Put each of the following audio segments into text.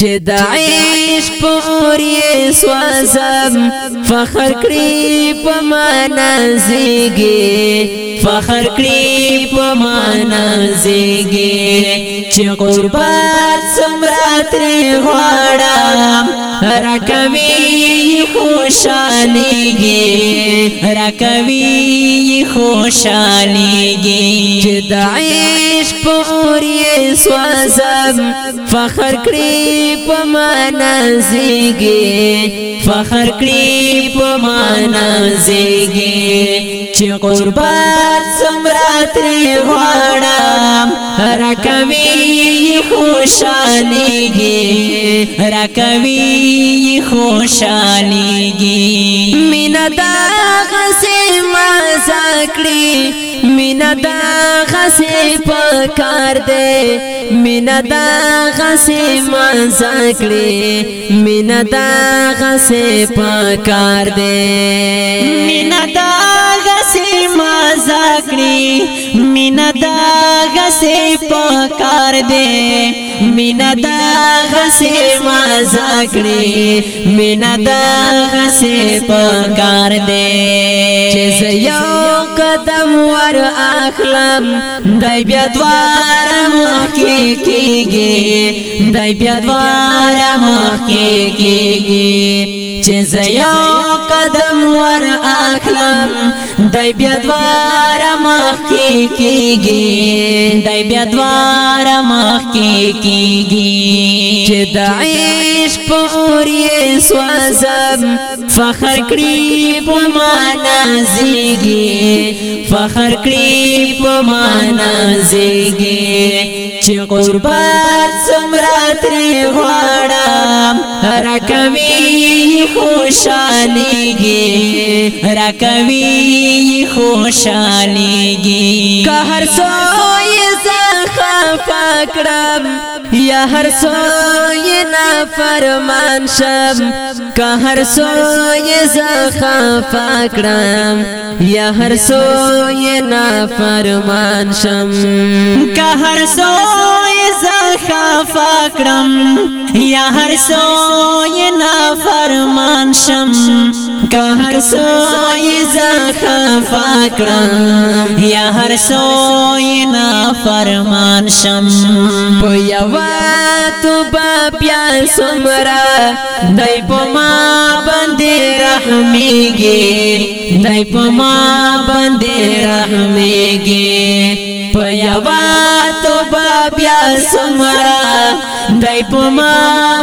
چې د عیش پور یې سوازم فخر کړی په معنا زیږي فخر کړی په معنا زیږي چې قربان سمرا تر غواړم راکوي خوشاليږي راکوي خوشاليږي چې د عیش پور سوازم فخر کړی په معنا زیږي فخر کړی په معنا زیږي چې قربان سمرا تری غواړم راکوي خوشاليږي راکوي خوشاليږي مینا دا غسه ما زکړي مینا دا غسی پکار دے مینا دا غسی مانزا کلی مینا دا غسی پکار دے مینا دا مزا کړی مینا دا غسه پکار دې مینا دا غسه مزا کړی مینا دا غسه پکار دې چې یو قدم ور اخلم دای بیا دوار مخ کې کېږي دای بیا دوار مخ کې کېږي چې زیا قدم ور اخلم دای بیا دوار مخ کی کیږي دای بیا دوار مخ کی کیږي چې د عیش پور یې سوازم فخر کړی په معنا زیږي فخر کړی په معنا زیږي چې قربان سمرا تری غواړم هر کوي خوشاليږي را کوي خوشاليږي که هر څو یې پکړم یا هر څو یې نه فرمان شم که هر څو یې زخه پکړم یا هر څو یې نه فرمان شم که هر څو خفا کرم یا هر سوی نافرمان شم که هر سوی زا خفا کرم یا هر سوی نافرمان شم پو یوا تو با پیا سمرا دای پو ما بندی رحمیگی دای پو ما بندی رحمیگی پو یوا بیا سمرا دای پما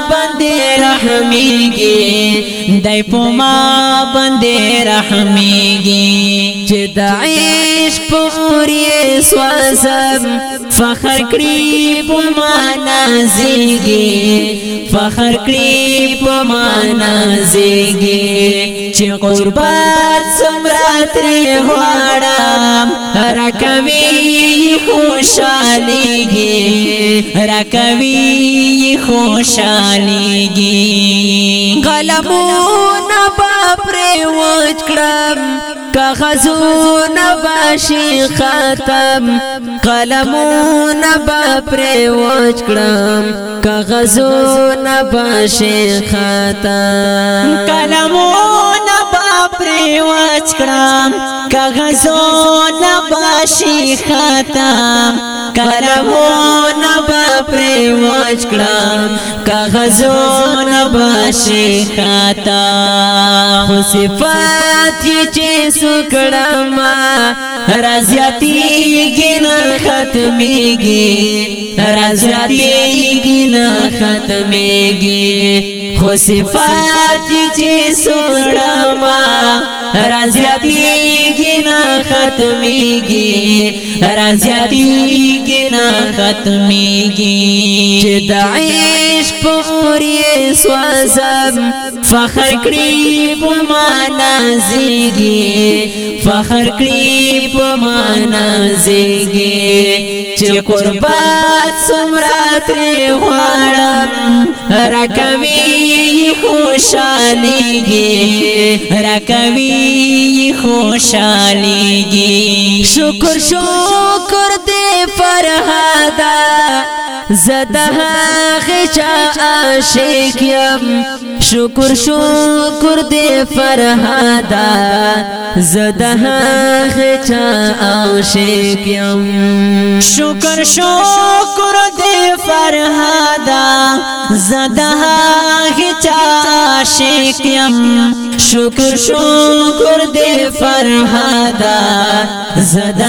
باندې رحمیږي دای پما باندې رحمیږي چې د عشق پورې سوازم فخر کړی په معنا زیږي فخر کړی په معنا زیږي چې قربات سمرا تر هواړم راکوي خوشاليږي راکوي خوشاليږي غلمون پر وچ کړم کاغذونه باشي ختم قلمونه غزونه با پر وچ کړم کاغذونه با شیخ خطا کلمو پری واچ کړم کاغذو نه باشي ختم کلمو نه پری واچ کړم کاغذو نه باشي ختم خو صفات چې سکړم رازیاتی گن ختمیږي رازیاتی گن ختمیږي خو صفات چې سوړه ما راځيږي نه ختميږي راځيږي نه ختميږي چې د عشق پور یې سوازم فخر کړی په معنا زیږي فخر کړی په معنا زیږي چې قربان سمرا تری غوارم رکوی خوشالیگی رکوی خوشالیگی شکر شکر دے فرحادا زده غچا عاشق یم شکر شکر دې فرهادا زده غچا عاشق یم شکر شکر دې فرهادا زده غچا عاشق یم شکر شکر دې فرهادا زده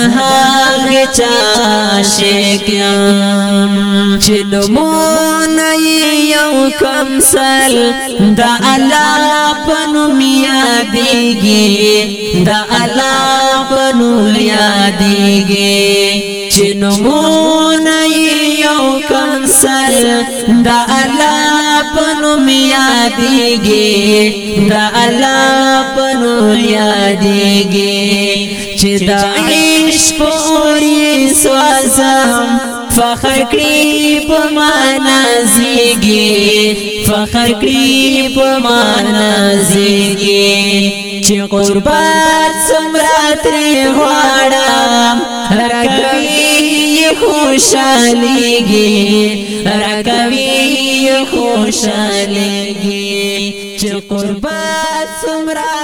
غچا عاشق یم چې نمونه یو کم سل د الله په نوم یادېږي د الله په نوم یادېږي چې نمونه یو کم سر د الله په نوم یادېږي د الله په نوم یادېږي چې د عشق پورې سوځم فخر کړي په معنا زیږي فخر کړي په معنا زیږي چې قربات سمرا تر غواړم راکوي خوشاليږي راکوي خوشاليږي چې قربات سمرا